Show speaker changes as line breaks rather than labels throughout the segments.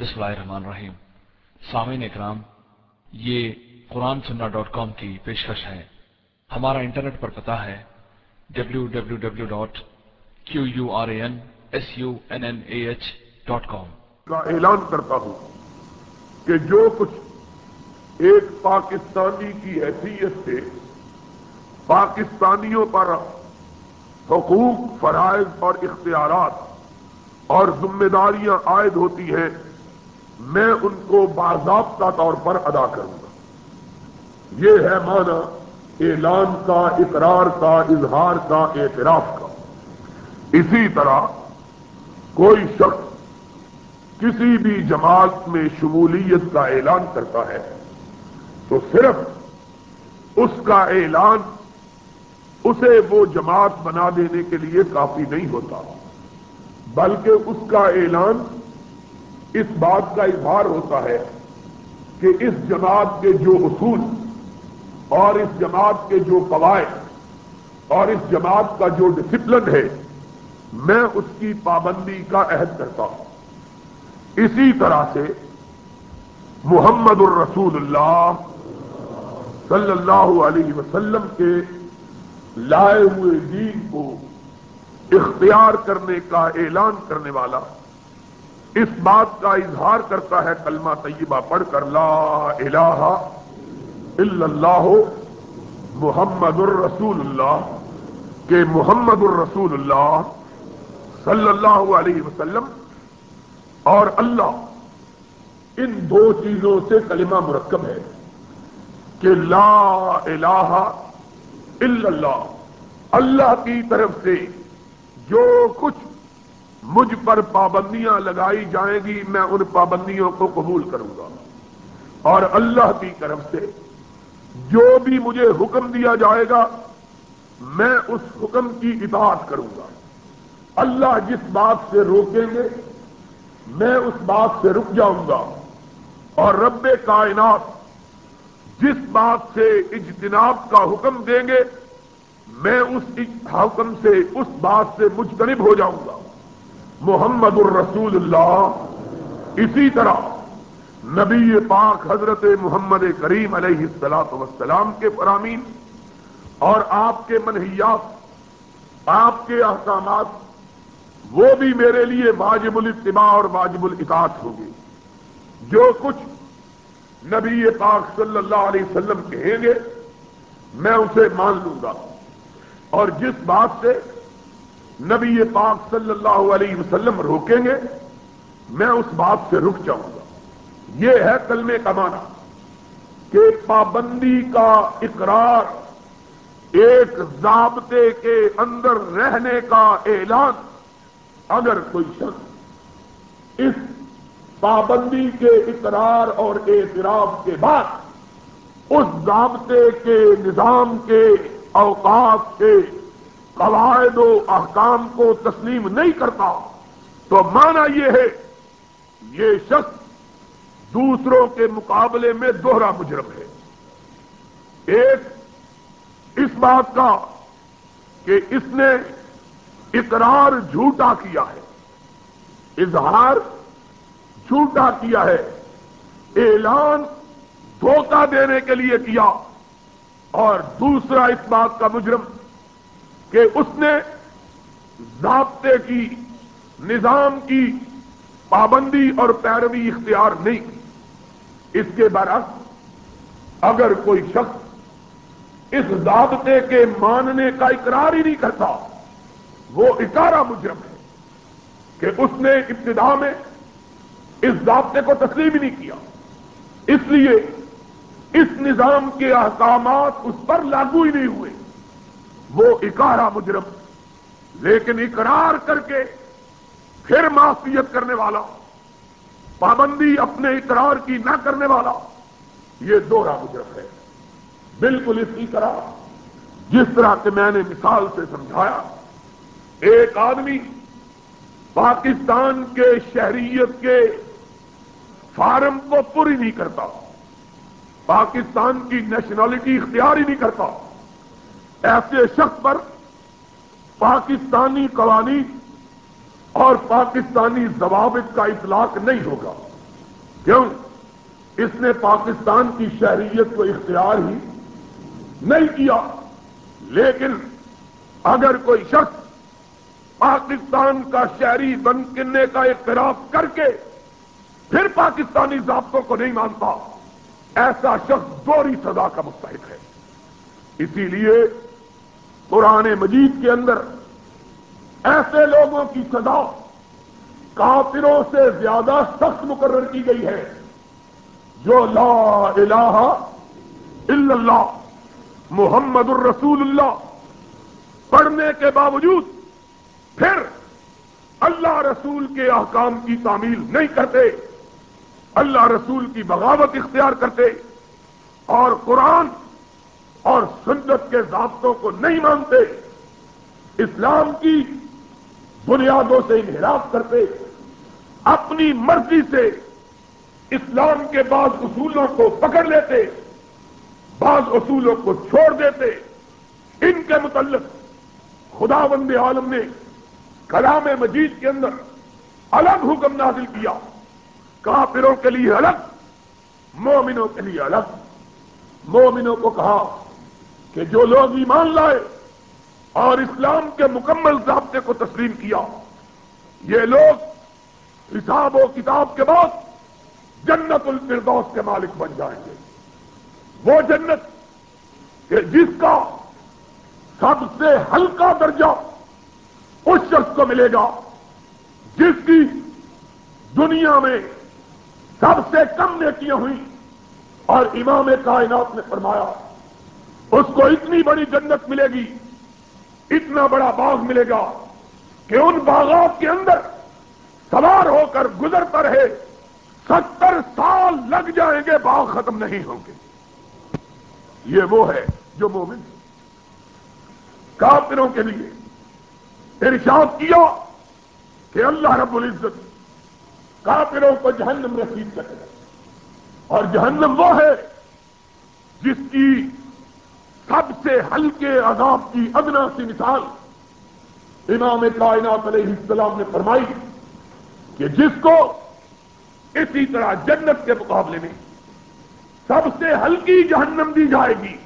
بسم اللہ الرحمن الرحیم۔ سامعین اکرام، یہ قرآن سننا ڈاٹ کام کی پیشکش ہے۔ ہمارا انٹرنیٹ پر پتا ہے W W W dot Q U R A N S U N N A H dot com
کا اعلان کرتا ہوں کہ جو کچھ ایک پاکستانی کی حیثیت سے پاکستانیوں پر حقوق، فرائض اور اختیارات اور ذمہ داریاں عائد ہوتی ہیں میں ان کو باضابطہ طور پر ادا کروں گا۔ یہ ہے مانا اعلان کا، اقرار کا، اظہار کا، اعتراف کا۔ اسی طرح کوئی شخص کسی بھی جماعت میں شمولیت کا اعلان کرتا ہے تو صرف اس کا اعلان اسے وہ جماعت بنا دینے کے لیے کافی نہیں ہوتا، بلکہ اس کا اعلان اس بات کا اظہار ہوتا ہے کہ اس جماعت کے جو اصول اور اس جماعت کے جو قواعد اور اس جماعت کا جو ڈسپلن ہے، میں اس کی پابندی کا عہد کرتا ہوں۔ اسی طرح سے محمد الرسول اللہ صلی اللہ علیہ وسلم کے لائے ہوئے دین کو اختیار کرنے کا اعلان کرنے والا اس بات کا اظہار کرتا ہے کلمہ طیبہ پڑھ کر لا الہ الا اللہ محمد الرسول اللہ کہ محمد الرسول اللہ صلی اللہ علیہ وسلم اور اللہ ان دو چیزوں سے کلمہ مرکب ہے کہ لا الہ الا اللہ اللہ کی طرف سے جو کچھ مجھ پر پابندیاں لگائی جائیں گی، میں ان پابندیوں کو قبول کروں گا۔ اور اللہ کی طرف سے جو بھی مجھے حکم دیا جائے گا، میں اس حکم کی اطاعت کروں گا۔ اللہ جس بات سے روکیں گے، میں اس بات سے رک جاؤں گا۔ اور رب کائنات جس بات سے اجتناب کا حکم دیں گے، میں اس حکم سے، اس بات سے مجتنب ہو جاؤں گا۔ محمد الرسول اللہ، اسی طرح نبی پاک حضرت محمد کریم علیہ السلاط وسلام کے فرامین اور آپ کے منحیات، آپ کے احکامات، وہ بھی میرے لیے واجب الاتباع اور واجب الاطاعت ہوں گے جو کچھ نبی پاک صلی اللہ علیہ وسلم کہیں گے، میں اسے مان لوں گا۔ اور جس بات سے نبی پاک صلی اللہ علیہ وسلم روکیں گے، میں اس بات سے رک جاؤں گا۔ یہ ہے کلمے کا معنی کہ پابندی کا اقرار ایک ضابطے کے اندر رہنے کا اعلان۔ اگر کوئی شخص اس پابندی کے اقرار اور اعتراف کے بعد اس ضابطے کے نظام کے اوقات کے قواعد و احکام کو تسلیم نہیں کرتا، تو مانا یہ ہے، یہ شخص دوسروں کے مقابلے میں دوہرا مجرم ہے۔ ایک، اس بات کا کہ اس نے اقرار جھوٹا کیا ہے، اظہار جھوٹا کیا ہے، اعلان دھوکہ دینے کے لیے کیا، اور دوسرا اس بات کا مجرم کہ اس نے ضابطے کی، نظام کی پابندی اور پیروی اختیار نہیں کی۔ اس کے برعکس، اگر کوئی شخص اس ضابطے کے ماننے کا اقرار ہی نہیں کرتا، وہ اکارا مجرم ہے کہ اس نے ابتدا میں اس ضابطے کو تسلیم ہی نہیں کیا۔ اس لیے اس نظام کے احکامات اس پر لاگو ہی نہیں ہوئے۔ وہ اکارا مجرم، لیکن اقرار کر کے پھر معافیت کرنے والا، پابندی اپنے اقرار کی نہ کرنے والا، یہ دوہرا مجرم ہے۔ بالکل اسی طرح جس طرح کہ میں نے مثال سے سمجھایا، ایک آدمی پاکستان کے شہریت کے فارم کو پوری نہیں کرتا، پاکستان کی نیشنلٹی اختیار ہی نہیں کرتا۔ ایسے شخص پر پاکستانی قوانین اور پاکستانی ضوابط کا اطلاق نہیں ہوگا۔ کیوں؟ اس نے پاکستان کی شہریت کو اختیار ہی نہیں کیا۔ لیکن اگر کوئی شخص پاکستان کا شہری بن کرنے کا اعتراف کر کے پھر پاکستانی ضابطوں کو نہیں مانتا، ایسا شخص دوری سزا کا مستحق ہے۔ اسی لیے قرآن مجید کے اندر ایسے لوگوں کی سزا کافروں سے زیادہ سخت مقرر کی گئی ہے جو لا الہ الا اللہ، محمد الرسول اللہ۔ پڑھنے کے باوجود پھر اللہ رسول کے احکام کی تعمیل نہیں کرتے، اللہ رسول کی بغاوت اختیار کرتے اور قرآن اور سنت کے ضابطوں کو نہیں مانتے، اسلام کی بنیادوں سے انحراف کرتے، اپنی مرضی سے اسلام کے بعض اصولوں کو پکڑ لیتے، بعض اصولوں کو چھوڑ دیتے۔ ان کے متعلق خدا بند عالم نے کلام مجید کے اندر الگ حکم نازل کیا۔ کافروں کے لیے الگ، مومنوں کے لیے الگ۔ مومنوں کو کہا کہ جو لوگ ایمان لائے اور اسلام کے مکمل ضابطے کو تسلیم کیا، یہ لوگ حساب و کتاب کے بعد جنت الفردوس کے مالک بن جائیں گے۔ وہ جنت کہ جس کا سب سے ہلکا درجہ اس شخص کو ملے گا جس کی دنیا میں سب سے کم نیکیاں ہوئی اور امام کائنات نے فرمایا اس کو اتنی بڑی جنت ملے گی، اتنا بڑا باغ ملے گا کہ ان باغات کے اندر سوار ہو کر گزرتا رہے، ستر سال لگ جائیں گے، باغ ختم نہیں ہوں گے۔ یہ وہ ہے جو مومن کافروں کے لیے ارشاد کیا کہ اللہ رب العزت کافروں کو جہنم رسید کرے۔ گا اور جہنم وہ ہے جس کی سب سے ہلکے عذاب کی ادنا سی مثال امام کائنات علیہ السلام نے فرمائی کہ جس کو اسی طرح جنت کے مقابلے میں سب سے ہلکی جہنم دی جائے گی،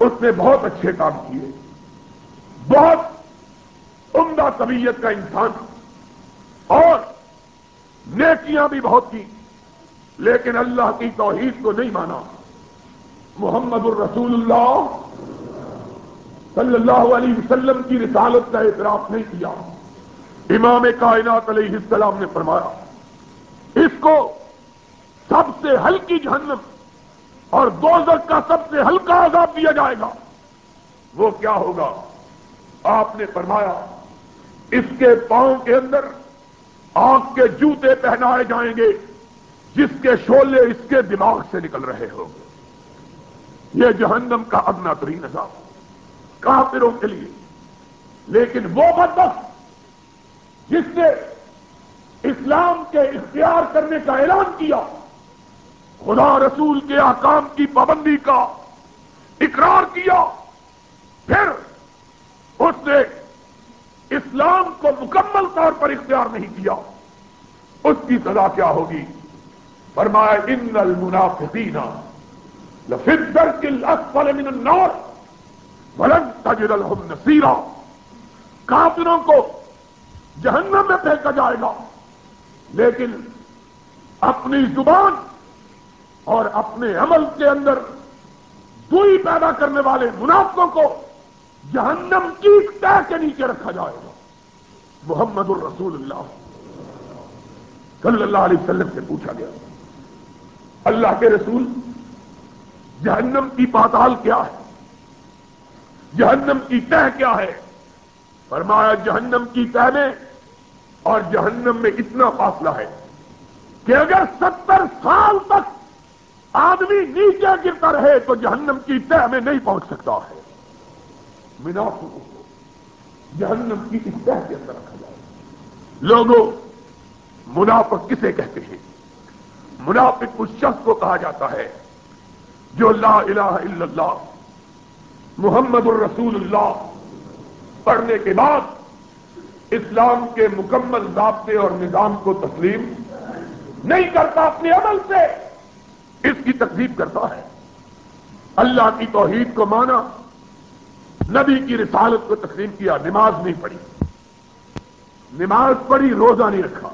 اس نے بہت اچھے کام کیے۔ بہت عمدہ طبیعت کا انسان۔ اور نیکیاں بھی بہت کی، لیکن اللہ کی توحید کو نہیں مانا۔ محمد الرسول اللہ صلی اللہ علیہ وسلم کی رسالت کا اعتراف نہیں کیا۔ امام کائنات علیہ السلام نے فرمایا، اس کو سب سے ہلکی جہنم اور دوزر کا سب سے ہلکا عذاب دیا جائے گا۔ وہ کیا ہوگا؟ آپ نے فرمایا، اس کے پاؤں کے اندر آنکھ کے جوتے پہنائے جائیں گے، جس کے شولے اس کے دماغ سے نکل رہے ہوں گے۔ یہ جہنم کا ادنا ترین عذاب کافروں کے لیے۔ لیکن وہ بدبخت جس نے اسلام کے اختیار کرنے کا اعلان کیا، خدا رسول کے احکام کی پابندی کا اقرار کیا، پھر اس نے اسلام کو مکمل طور پر اختیار نہیں کیا، اس کی سزا کیا ہوگی؟ فرمایا، ان المنافقین لفدر کل اسفل من النار ولن تجد لهم نصیرا کافروں کو جہنم میں پھینکا جائے گا، لیکن اپنی زبان اور اپنے عمل کے اندر دوئی پیدا کرنے والے منافقوں کو جہنم کی طے کے نیچے رکھا جائے گا۔ محمد الرسول اللہ صلی اللہ علیہ وسلم سے پوچھا گیا، اللہ کے رسول جہنم کی پاتال کیا ہے؟ جہنم کی تہ کیا ہے؟ فرمایا، جہنم کی تہ میں اور جہنم میں اتنا فاصلہ ہے کہ اگر ستر سال تک آدمی نیچے گرتا رہے تو جہنم کی تہ میں نہیں پہنچ سکتا ہے۔ منافقوں جہنم کی اس تہ کے اندر رکھا جائے۔ لوگوں، منافق کسے کہتے ہیں؟ منافق اس شخص کو کہا جاتا ہے جو لا الہ الا اللہ، محمد الرسول اللہ، پڑھنے کے بعد اسلام کے مکمل ضابطے اور نظام کو تسلیم نہیں کرتا، اپنے عمل سے اس کی تکلیف کرتا ہے۔ اللہ کی توحید کو مانا، نبی کی رسالت کو تقسیم کیا، نماز نہیں پڑھی۔ نماز پڑھی، روزہ نہیں رکھا۔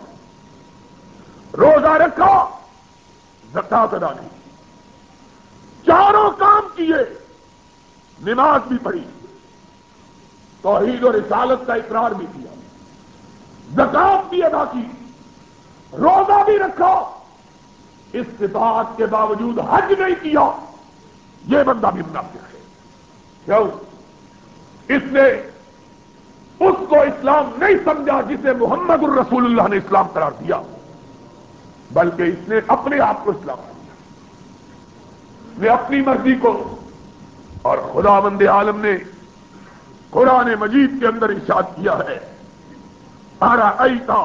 روزہ رکھا، زکات ادا نہیں چاروں کام کیے، نماز بھی پڑھی، توحید اور رسالت کا اقرار بھی کیا، زکات بھی ادا کی، روزہ بھی رکھا استفاد کے باوجود حج نہیں کیا، یہ بندہ بھی منافق ہے۔ کیوں؟ اس نے اس کو اسلام نہیں سمجھا جسے محمد الرسول اللہ نے اسلام قرار دیا، بلکہ اس نے اپنے آپ کو اسلام سمجھا نے اپنی مرضی کو اور خدا مند عالم نے قرآن مجید کے اندر ارشاد کیا ہے۔ آرا ایتا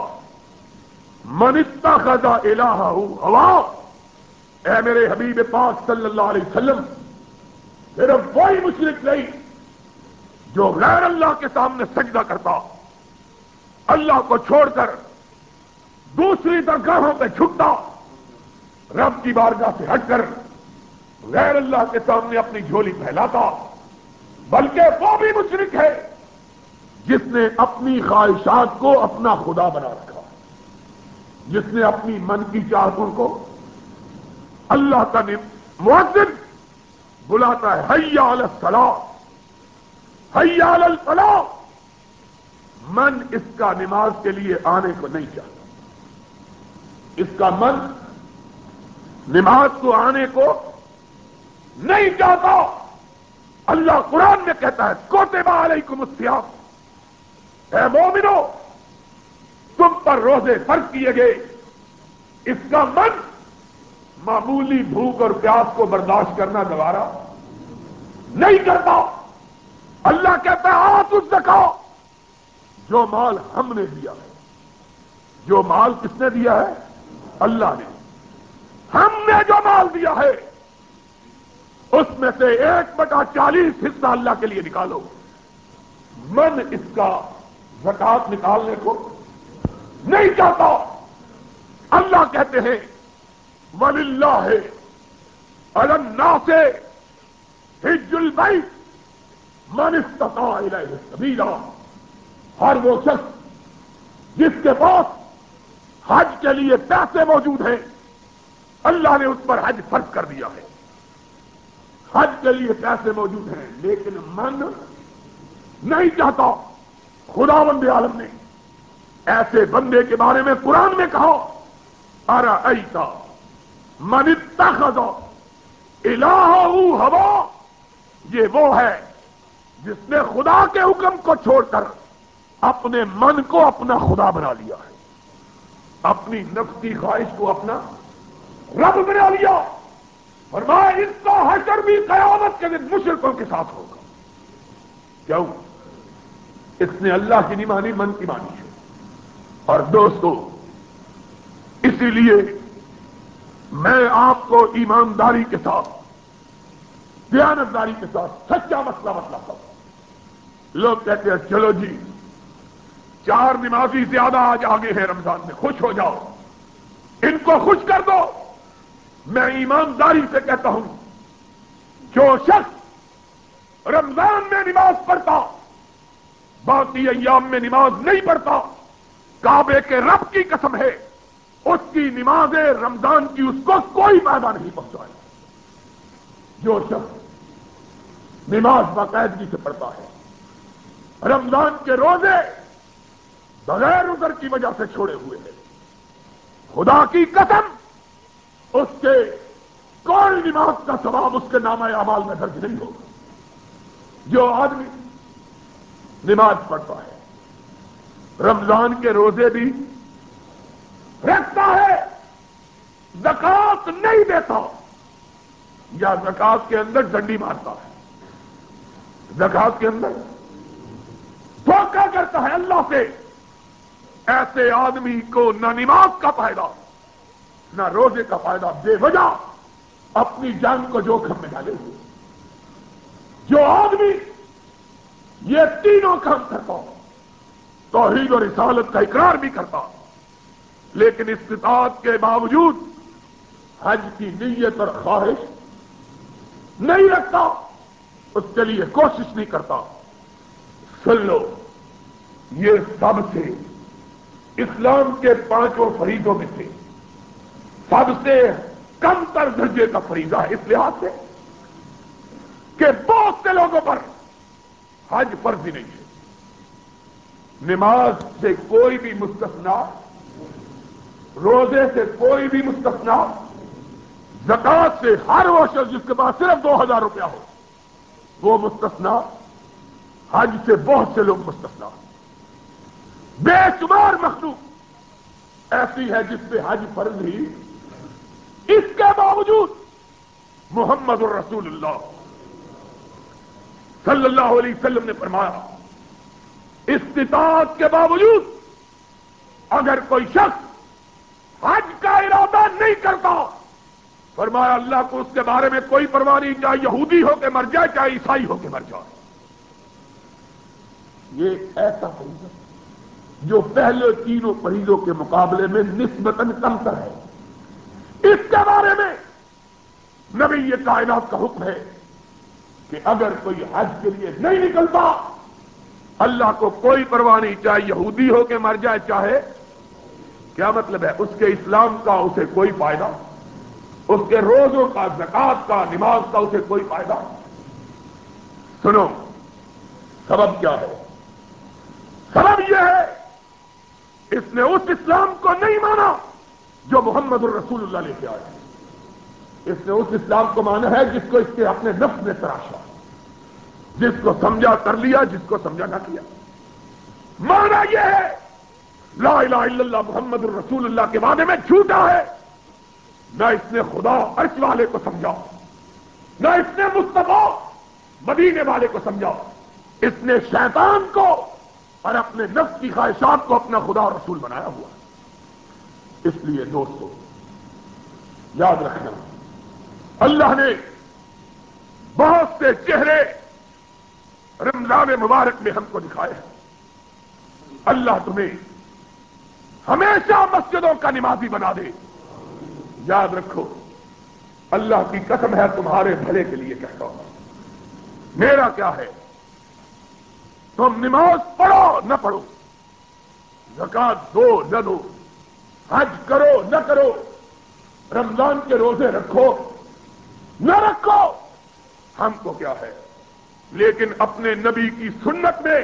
منتا خزا الہ ہوا اے میرے حبیب پاک صلی اللہ علیہ وسلم، صرف وہی مشرق نہیں، جو غیر اللہ کے سامنے سجدہ کرتا، اللہ کو چھوڑ کر دوسری درگاہوں پہ چھٹتا رب کی بارگاہ سے ہٹ کر غیر اللہ کے سامنے اپنی جھولی پھیلاتا، بلکہ وہ بھی مشرق ہے جس نے اپنی خواہشات کو اپنا خدا بنا رکھا۔ جس نے اپنی من کی چاہتوں کو اللہ کا مؤذن بلاتا ہے۔ حیا السلام حیا الفلاح من اس کا نماز کے لیے آنے کو نہیں چاہتا۔ اس کا من نماز کو آنے کو نہیں چاہتا اللہ قرآن میں کہتا ہے کوتے علیکم السیام اے مومنو، تم پر روزے فرق کیے گئے۔ اس کا من معمولی بھوک اور پیاس کو برداشت کرنا دوبارہ نہیں کرتا۔ اللہ کہتا ہے آپ اس دکھاؤ جو مال ہم نے دیا ہے، جو مال کس نے دیا ہے؟ اللہ نے۔ ہم نے جو مال دیا ہے۔ اس میں سے ایک بٹا چالیس حصہ اللہ کے لیے نکالو۔ من اس کا زکات نکالنے کو نہیں چاہتا۔ اللہ کہتے ہیں ول اللہ ہے اللہ سے ہج البیت من استطاع الیہ سبیلا ہر وہ شخص جس کے پاس حج کے لیے پیسے موجود ہیں، اللہ نے اس پر حج فرض کر دیا ہے۔ حج کے لیے پیسے موجود ہیں، لیکن من نہیں چاہتا۔ خدا بند عالم نے ایسے بندے کے بارے میں قرآن میں کہا ارا ایسا من اتخذ الہ ہوا یہ وہ ہے جس نے خدا کے حکم کو چھوڑ کر اپنے من کو اپنا خدا بنا لیا ہے۔ اپنی نفس کی خواہش کو اپنا رب بنا لیا۔ اور اس کا حشر بھی قیامت کے دن مشرقوں کے ساتھ ہوگا۔ کیوں؟ اس نے اللہ کی نہیں مانی من کی مانی ہے۔ اور دوستو، اسی لیے میں آپ کو ایمانداری کے ساتھ، دیانتداری کے ساتھ سچا مسئلہ مسئلہ کروں لوگ کہتے ہیں، چلو جی چار نمازی زیادہ آج آگے ہیں، رمضان میں خوش ہو جاؤ۔ ان کو خوش کر دو۔ میں ایمانداری سے کہتا ہوں، جو شخص رمضان میں نماز پڑھتا، باقی ایام میں نماز نہیں پڑھتا، کعبے کے رب کی قسم ہے، اس کی نماز رمضان کی اس کو کوئی فائدہ نہیں پہنچائے جو شخص نماز باقاعدگی سے پڑھتا ہے، رمضان کے روزے بغیر ادھر کی وجہ سے چھوڑے ہوئے ہیں۔ خدا کی قسم اس کے کوئی نماز کا ثواب اس کے نام اعمال میں درج نہیں ہوگا؟ جو آدمی نماز پڑھتا ہے، رمضان کے روزے بھی رکھتا ہے زکات نہیں دیتا، یا زکات کے اندر ڈنڈی مارتا ہے۔ زکات کے اندر دھوکہ کرتا ہے اللہ سے۔ ایسے آدمی کو نہ نماز کا فائدہ نہ روزے کا فائدہ بے وجہ اپنی جان کو جوخم میں ڈالے ہوئے۔ جو آدمی یہ تینوں کام کرتا توحید اور رسالت کا اقرار بھی کرتا لیکن استطاعت کے باوجود حج کی نیت اور خواہش نہیں رکھتا، اس کے لیے کوشش نہیں کرتا۔ سن لو، یہ سب سے اسلام کے پانچوں فریدوں میں سے سب سے کم تر درجے کا فریضہ ہے اس لحاظ سے کہ بہت سے لوگوں پر حج فرض ہی نہیں ہے۔ نماز سے کوئی بھی مستثنا روزے سے کوئی بھی مستثنا زکات سے ہر وہ شخص جس کے پاس صرف دو ہزار روپیہ ہو، وہ مستثنا حج سے بہت سے لوگ مستثنا بے شمار مخلوق ایسی ہے جس پہ حج فرض ہی اس کے باوجود محمد الرسول اللہ صلی اللہ علیہ وسلم نے فرمایا استطاعت کے باوجود اگر کوئی شخص حج کا ارادہ نہیں کرتا، فرمایا اللہ کو اس کے بارے میں کوئی پرواہ نہیں، چاہے یہودی ہو کے مر جائے، چاہے عیسائی ہو کے مر جائے۔ یہ ایسا فریضہ جو پہلے تینوں فریضوں کے مقابلے میں نسبتاً کمتر ہے۔ اس کے بارے میں نبی یہ کائنات کا حکم ہے کہ اگر کوئی حج کے لیے نہیں نکلتا، اللہ کو کوئی پرواہ نہیں، چاہے یہودی ہو کے مر جائے، چاہے کیا مطلب ہے؟ اس کے اسلام کا اسے کوئی فائدہ؟ اس کے روزوں کا زکات کا، نماز کا اسے کوئی فائدہ؟ سنو، سبب کیا ہے؟ سبب یہ ہے، اس نے اس اسلام کو نہیں مانا۔ جو محمد الرسول اللہ لے کے آئے اس نے اس اسلام کو مانا ہے جس کو اس کے اپنے نفس نے تراشا۔ جس کو سمجھا کر لیا، جس کو سمجھا نہ کیا۔ مانا یہ ہے، لا الہ الا اللہ محمد الرسول اللہ کے بارے میں جھوٹا ہے۔ نہ اس نے خدا عرش والے کو سمجھا، نہ اس نے مصطفیٰ مدینے والے کو سمجھا۔ اس نے شیطان کو اور اپنے نفس کی خواہشات کو اپنا خدا اور رسول بنایا ہوا۔ اس لیے دوستو، یاد رکھنا، اللہ نے بہت سے چہرے رمضان مبارک میں ہم کو دکھائے ہیں۔ اللہ تمہیں ہمیشہ مسجدوں کا نمازی بنا دے۔ یاد رکھو، اللہ کی قسم ہے تمہارے بھلے کے لیے کہتا ہوں۔ میرا کیا ہے؟ تم نماز پڑھو نہ پڑھو، زکات دو نہ دو۔ حج کرو، نہ کرو، رمضان کے روزے رکھو، نہ رکھو۔ ہم کو کیا ہے؟ لیکن اپنے نبی کی سنت میں،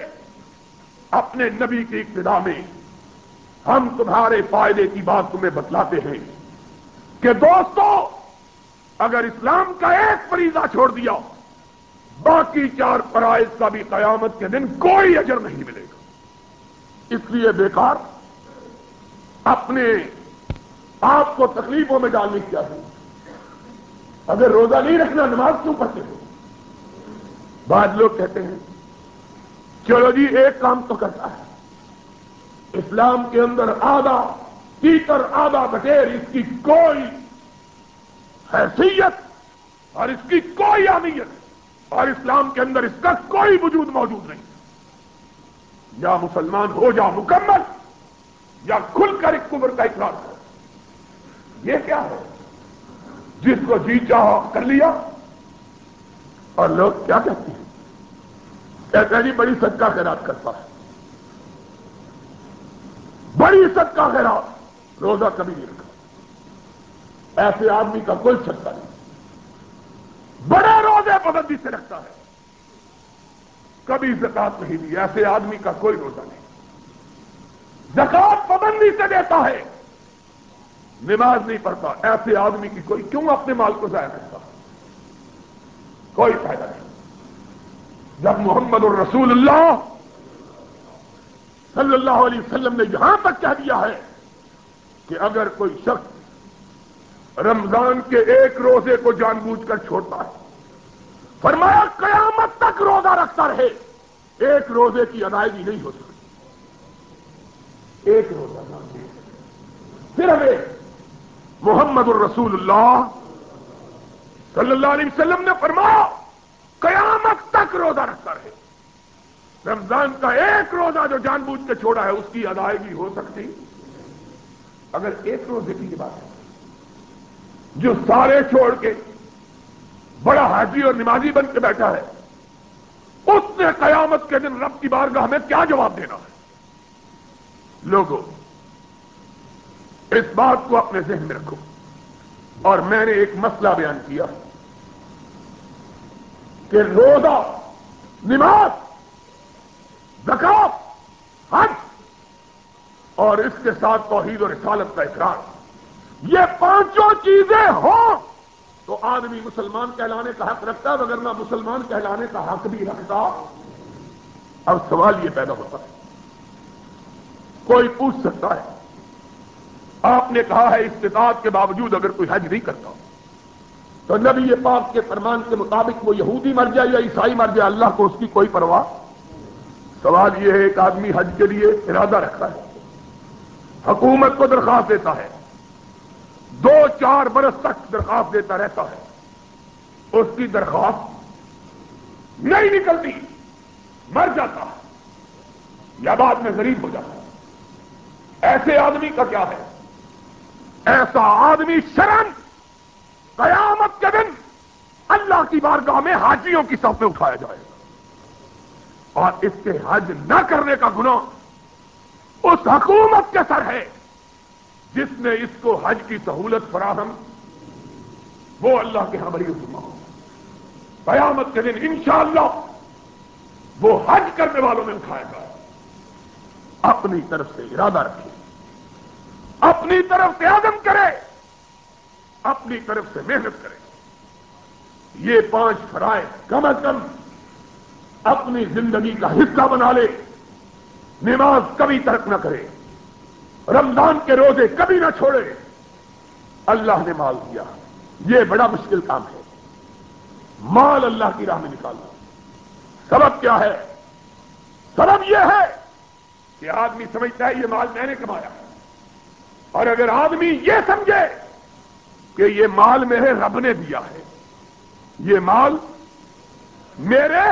اپنے نبی کی ابتدا میں، ہم تمہارے فائدے کی بات تمہیں بتلاتے ہیں کہ دوستو، اگر اسلام کا ایک فریضہ چھوڑ دیا، باقی چار فرائض کا بھی قیامت کے دن کوئی اجر نہیں ملے گا۔ اس لیے بیکار اپنے آپ کو تکلیفوں میں ڈالنے کی ہے۔ اگر روزہ نہیں رکھنا، نماز کیوں پڑھتے ہو بعض لوگ کہتے ہیں چلو جی ایک کام تو کرتا ہے۔ اسلام کے اندر آدھا، تیتر آدھا بٹیر اس کی کوئی حیثیت اور اس کی کوئی اہمیت، اور اسلام کے اندر اس کا کوئی وجود موجود نہیں۔ یا مسلمان ہو جا، مکمل یا کھل کر ایک کمر کا اقرار کر یہ کیا ہے؟ جس کو جی چاہو کر لیا۔ اور لوگ کیا کہتے ہیں؟ کہتے ہیں جی بڑی صدقہ خیرات کرتا ہے۔ بڑی صدقہ خیرات روزہ کبھی نہیں رکھا ایسے آدمی کا کوئی چھکا نہیں۔ بڑے روزے پابندی سے رکھتا ہے۔ کبھی زکات نہیں دی، ایسے آدمی کا کوئی روزہ نہیں۔ زکات پابندی سے دیتا ہے۔ نماز نہیں پڑھتا۔ ایسے آدمی کی کوئی کیوں اپنے مال کو ضائع کرتا؟ کوئی فائدہ نہیں۔ جب محمد الرسول اللہ صلی اللہ علیہ وسلم نے یہاں تک کہہ دیا ہے کہ اگر کوئی شخص رمضان کے ایک روزے کو جان بوجھ کر چھوڑتا ہے، فرمایا قیامت تک روزہ رکھتا رہے۔ ایک روزے کی ادائیگی نہیں ہو سکتی۔ ایک روزہ صرف ایک محمد الرسول اللہ صلی اللہ علیہ وسلم نے فرمایا، قیامت تک روزہ رکھتا رہے۔ رمضان کا ایک روزہ جو جان بوجھ کے چھوڑا ہے، اس کی ادائیگی ہو سکتی۔ اگر ایک روزے کی بات ہے، جو سارے چھوڑ کے بڑا حاجی اور نمازی بن کے بیٹھا ہے، اس نے قیامت کے دن رب کی بارگاہ میں کیا جواب دینا ہے؟ لوگوں اس بات کو اپنے ذہن میں رکھو۔ اور میں نے ایک مسئلہ بیان کیا کہ روزہ، نماز زکات حج، اور اس کے ساتھ توحید اور رسالت کا اقرار۔ یہ پانچوں چیزیں ہوں تو آدمی مسلمان کہلانے کا حق رکھتا ہے اگر مسلمان کہلانے کا حق بھی رکھتا اب سوال یہ پیدا ہوتا ہے کوئی پوچھ سکتا ہے۔ آپ نے کہا ہے استطاعت کے باوجود اگر کوئی حج نہیں کرتا۔ تو نبی یہ پاک کے فرمان کے مطابق وہ یہودی مر جائے یا عیسائی مر جائے، اللہ کو اس کی کوئی پرواہ۔ سوال یہ ہے ایک آدمی حج کے لیے ارادہ رکھتا ہے۔ حکومت کو درخواست دیتا ہے۔ دو چار برس تک درخواست دیتا رہتا ہے۔ اس کی درخواست نہیں نکلتی، مر جاتا ہے۔ یا بعد میں غریب ہو جاتا ہے۔ ایسے آدمی کا کیا ہے؟ ایسا آدمی شرم قیامت کے دن اللہ کی بارگاہ میں حاجیوں کی سب میں اٹھایا جائے گا۔ اور اس کے حج نہ کرنے کا گناہ اس حکومت کے سر ہے جس نے اس کو حج کی سہولت فراہم، وہ اللہ کے ہاں بڑی ہو قیامت کے دن انشاءاللہ وہ حج کرنے والوں میں اٹھائے گا۔ اپنی طرف سے ارادہ رکھے۔ اپنی طرف سے عدم کرے۔ اپنی طرف سے محنت کرے۔ یہ پانچ فرائض کم از کم اپنی زندگی کا حصہ بنا لے۔ نماز کبھی ترک نہ کرے۔ رمضان کے روزے کبھی نہ چھوڑے۔ اللہ نے مال دیا۔ یہ بڑا مشکل کام ہے۔ مال اللہ کی راہ میں نکالنا۔ سبب کیا ہے؟ سبب یہ ہے کہ آدمی سمجھتا ہے یہ مال میں نے کمایا۔ اور اگر آدمی یہ سمجھے کہ یہ مال میرے رب نے دیا ہے، یہ مال میرے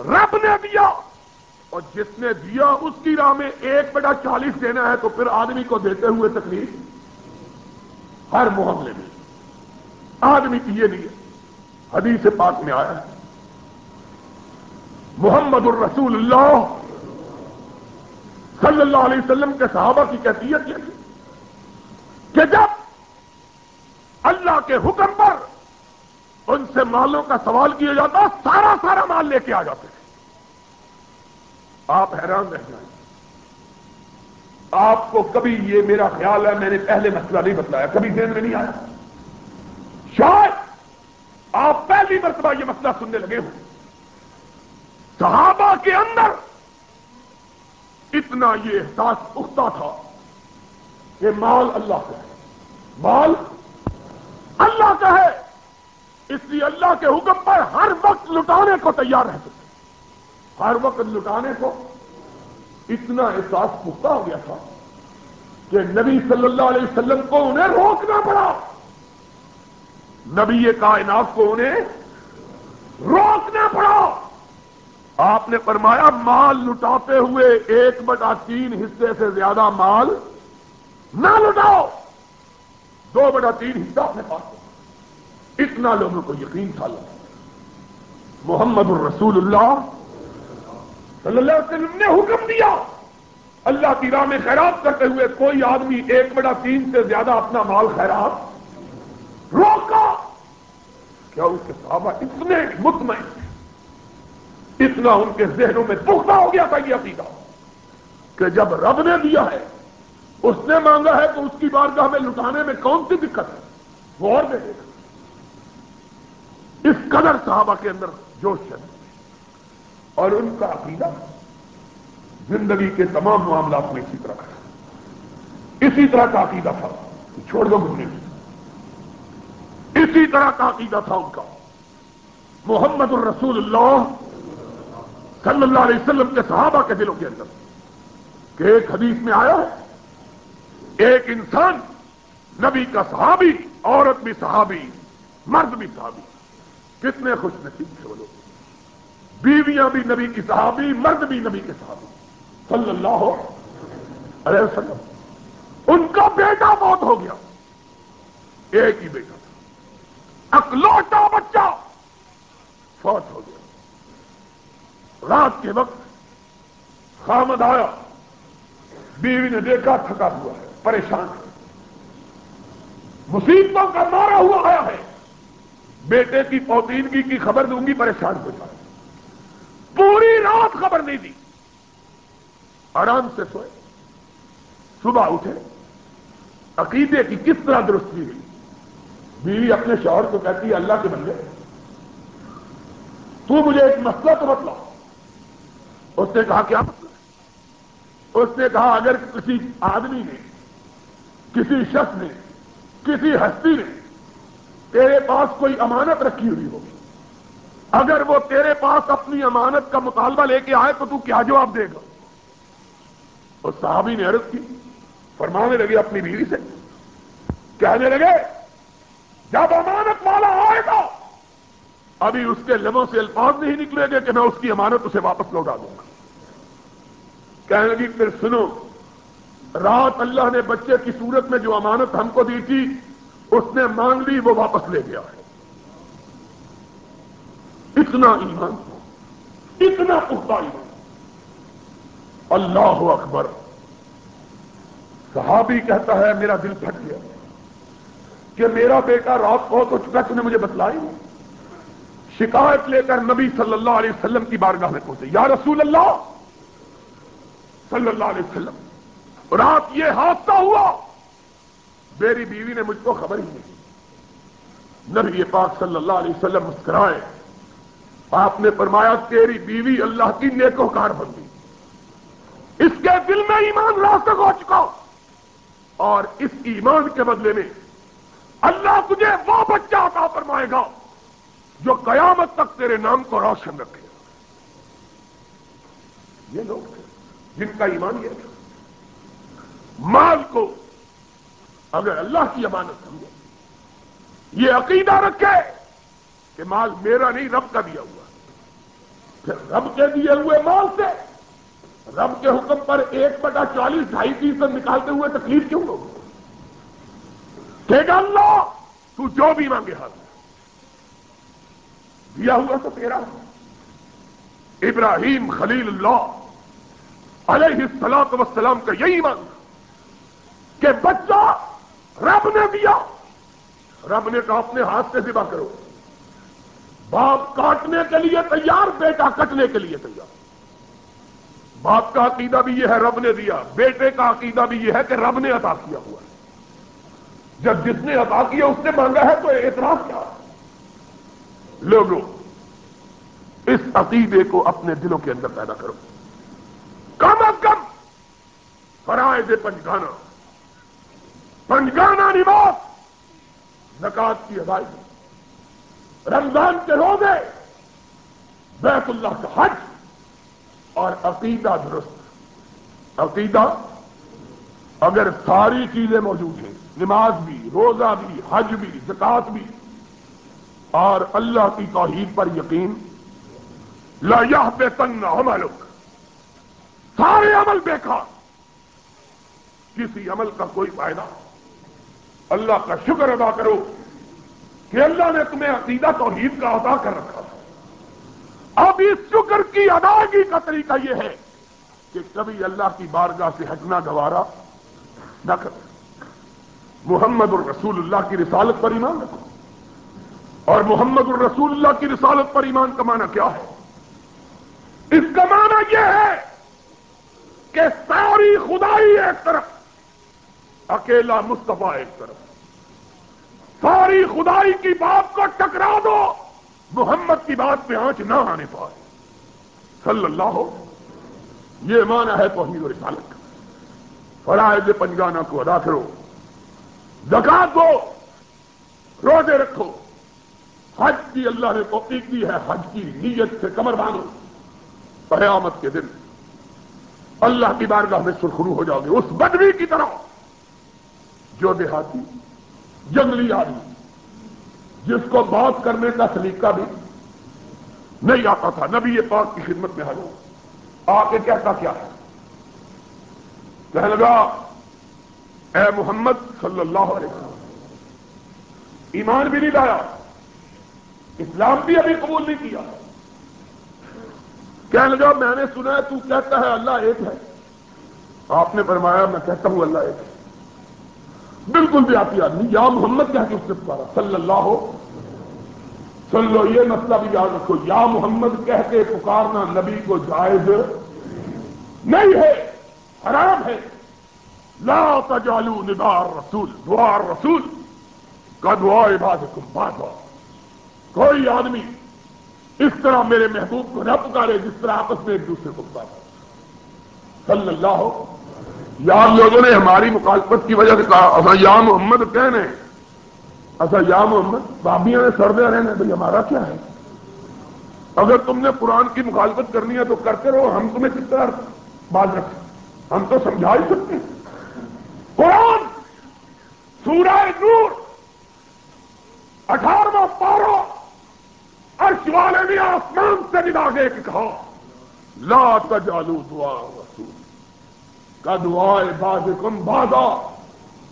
رب نے دیا، اور جس نے دیا اس کی راہ میں ایک بڑا چالیس دینا ہے، تو پھر آدمی کو دیتے ہوئے تکلیف ہر معاملے میں۔ آدمی کی یہ نہیں ہے حدیث پاک میں آیا ہے، محمد الرسول اللہ صلی اللہ علیہ وسلم کے صحابہ کی کیفیت یہ تھی کہ جب اللہ کے حکم پر ان سے مالوں کا سوال کیا جاتا، سارا سارا مال لے کے آ جاتے تھے۔ آپ حیران رہ جائیں۔ آپ کو کبھی یہ میرا خیال ہے، میں نے پہلے مسئلہ نہیں بتلایا، کبھی ذہن میں نہیں آیا۔ شاید آپ پہلی مرتبہ یہ مسئلہ سننے لگے ہوں۔ صحابہ کے اندر اتنا یہ احساس اٹھتا تھا کہ مال اللہ کا ہے۔ مال اللہ کا ہے۔ اس لیے اللہ کے حکم پر ہر وقت لٹانے کو تیار رہتے تھے۔ ہر وقت لٹانے کو اتنا احساس پختہ ہو گیا تھا کہ نبی صلی اللہ علیہ وسلم کو انہیں روکنا پڑا۔ نبی کائنات کو انہیں روکنا پڑا۔ آپ نے فرمایا، مال لٹاتے ہوئے ایک بٹا تین حصے سے زیادہ مال نہ لٹاؤ۔ دو بڑا تین حصہ اپنے پاس اتنا لوگوں کو یقین تھا لگا محمد الرسول اللہ صلی اللہ علیہ وسلم نے حکم دیا۔ اللہ کی راہ میں خیرات کرتے ہوئے کوئی آدمی ایک بڑا تین سے زیادہ اپنا مال خیرات روکا۔ کیا اس کے صحابہ اتنے مطمئن اتنا ان کے ذہنوں میں پختہ ہو گیا تھا یہ عقیدہ کہ جب رب نے دیا ہے، اس نے مانگا ہے تو اس کی بارگاہ میں لٹانے میں کون سی دقت ہے؟ وہ اور دے دے گا اس قدر صحابہ کے اندر جوش ہے اور ان کا عقیدہ زندگی کے تمام معاملات میں اسی طرح ہے۔ اسی طرح کا عقیدہ تھا۔ چھوڑ دو مجھے۔ اسی طرح کا عقیدہ تھا ان کا۔ محمد الرسول اللہ صلی اللہ علیہ وسلم کے صحابہ کے دلوں کے اندر کہ ایک حدیث میں آیا ہے، ایک انسان نبی کا صحابی، عورت بھی صحابی، مرد بھی صحابی، کتنے خوش نصیب تھے وہ لوگ۔ بیویاں بھی نبی کی صحابی، مرد بھی نبی کے صحابی۔ صلی اللہ علیہ وسلم۔ ان کا بیٹا موت ہو گیا۔ ایک ہی بیٹا تھا۔ اکلوٹا بچہ فوت ہو گیا۔ رات کے وقت خامد آیا۔ بیوی نے دیکھا، تھکا ہوا ہے، پریشان ہے۔ مصیبتوں کا مارا ہوا آیا ہے۔ بیٹے کی پوتینگی کی خبر دوں گی، پریشان ہو جائے۔ پوری رات خبر نہیں دی۔ آرام سے سوئے۔ صبح اٹھے۔ عقیدے کی کس طرح درستی ہوئی بیوی اپنے شوہر کو کہتی ہے، اللہ کے بندے، تو مجھے ایک مسئلہ تو بتلا اس نے کہا کیا مطلب مسئلہ اس نے کہا اگر کسی آدمی نے، کسی شخص نے، کسی ہستی نے تیرے پاس کوئی امانت رکھی ہوئی ہو، اگر وہ تیرے پاس اپنی امانت کا مطالبہ لے کے آئے تو تو کیا جواب دے گا؟ اس صحابی نے عرض کی، فرمانے لگے اپنی بیوی سے، کہنے لگے، جب امانت والا آئے گا، ابھی اس کے لبوں سے الفاظ نہیں نکلے گے کہ میں اس کی امانت اسے واپس لوٹا دوں گا۔ کہنے لگی، پھر سنو، رات اللہ نے بچے کی صورت میں جو امانت ہم کو دی تھی، اس نے مانگ لی، وہ واپس لے گیا ہے. اتنا ایمان اتنا پختہ ایمان اللہ اکبر. صحابی کہتا ہے، میرا دل پھٹ گیا کہ میرا بیٹا رات کو تو چکا نے مجھے بتلائی شکایت لے کر نبی صلی اللہ علیہ وسلم کی بارگاہ میں پہنچے، یا رسول اللہ صلی اللہ علیہ وسلم۔ رات یہ حادثہ ہوا۔ میری بیوی نے مجھ کو خبر ہی نہیں نبی پاک صلی اللہ علیہ وسلم مسکرائے۔ آپ نے فرمایا، تیری بیوی اللہ کی نیکو کار بن گئی۔ اس کے دل میں ایمان راسک ہو چکا۔ اور اس ایمان کے بدلے میں اللہ تجھے وہ بچہ عطا فرمائے گا جو قیامت تک تیرے نام کو روشن رکھے یہ لوگ تھے۔ جن کا ایمان یہ تھا۔ مال کو اگر اللہ کی امانت سمجھے یہ عقیدہ رکھے کہ مال میرا نہیں، رب کا دیا ہوا۔ پھر رب کے دیے ہوئے مال سے رب کے حکم پر ایک بٹا چالیس، ڈھائی فیصد نکالتے ہوئے تکلیف کیوں ہوگی کہ اللہ، تو جو بھی مانگے حال دیا ہوا تو تیرا۔ ابراہیم خلیل اللہ۔ علیہ السلام وسلام کا یہی مانگ کہ بچہ رب نے دیا، رب نے کہا اپنے ہاتھ سے ذبح کرو۔ باپ کاٹنے کے لیے تیار، بیٹا کٹنے کے لیے تیار۔ باپ کا عقیدہ بھی یہ ہے، رب نے دیا۔ بیٹے کا عقیدہ بھی یہ ہے کہ رب نے عطا کیا ہوا ہے۔ جب جس نے عطا کیا، اس نے مانگا ہے تو اعتراض کیا۔ لوگوں، اس عقیدے کو اپنے دلوں کے اندر پیدا کرو۔ کم از کم فرائض پنجگانا پنجگانا نواس نکات کی ادائیگی، رمضان کے روزے، بیت اللہ کا حج اور عقیدہ درست۔ عقیدہ اگر ساری چیزیں موجود ہیں، نماز بھی، روزہ بھی، حج بھی زکات بھی، اور اللہ کی توحید پر یقین، لا بے تنگ عملک سارے عمل بیکار۔ کسی عمل کا کوئی فائدہ۔ اللہ کا شکر ادا کرو کہ اللہ نے تمہیں عقیدہ توحید کا ادا کر رکھا۔ اب اس شکر کی ادائیگی کا طریقہ یہ ہے کہ کبھی اللہ کی بارگاہ سے ہٹنا گوارا نہ کر محمد الرسول اللہ کی رسالت پر ایمان رکھو۔ اور محمد الرسول اللہ کی رسالت پر ایمان کا معنی کیا ہے؟ اس کا معنی یہ ہے کہ ساری خدائی ایک طرف، اکیلا مصطفیٰ ایک طرف۔ ساری خدائی کی بات کو ٹکرا دو، محمد کی بات پہ آنچ نہ آنے پائے۔ صلی اللہ ہو۔ یہ معنی ہے توحید و رسالت۔ کا فرائض پنجگانا کو ادا کرو۔ زکات دو۔ روزے رکھو۔ حج کی اللہ نے توفیق دی ہے، حج کی نیت سے کمر باندھو۔ قیامت کے دن اللہ کی بارگاہ میں سرخرو ہو جاؤ گے۔ اس بدوی کی طرح۔ جو دیہاتی، جنگلی آدمی، جس کو بات کرنے کا سلیقہ بھی نہیں آتا تھا، نبی یہ پاک کی خدمت میں حاضر آ کے کہتا کیا ہے؟ کہنے لگا، اے محمد صلی اللہ علیہ وسلم، ایمان بھی نہیں لایا، اسلام بھی ابھی قبول نہیں کیا۔ کہنے لگا میں نے سنا ہے، تو کہتا ہے اللہ ایک ہے۔ آپ نے فرمایا، میں کہتا ہوں اللہ ایک ہے۔ بالکل بھی آتی آدمی یا محمد کہہ کے اس نے پکارا، صلی اللہ ہو سن لو یہ مسئلہ بھی یاد رکھو۔ یا محمد کہہ کے پکارنا نبی کو جائز نہیں ہے، حرام ہے۔ لا تجالو ندار رسول دعار رسول کا دعا عبادت بات کوئی آدمی اس طرح میرے محبوب کو نہ پکارے جس طرح آپس میں ایک دوسرے کو پکارے۔ صلی اللہ ہو یا لوگوں نے ہماری مخالفت کی وجہ سے کہا اصا یا محمد کہنے اصا یا محمد بابیاں نے سردے رہنے بھائی ہمارا کیا ہے؟ اگر تم نے قرآن کی مخالفت کرنی ہے تو کرتے رہو، ہم تمہیں کس طرح بات رکھیں؟ ہم تو سمجھا ہی سکتے ہیں۔ قرآن، سورہ نور اٹھارہواں پارو عرش والے نے آسمان سے ندا کے کہا، لا تجالو دعا رسول کا دعا باز کم بازا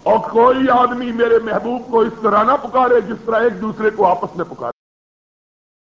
اور کوئی آدمی میرے محبوب کو اس طرح نہ پکارے جس طرح ایک دوسرے کو آپس میں پکارے۔